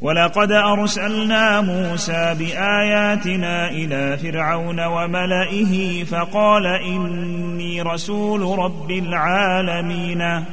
ولقد أرسلنا موسى بآياتنا إلى فرعون وملئه فقال إني رسول رب العالمين.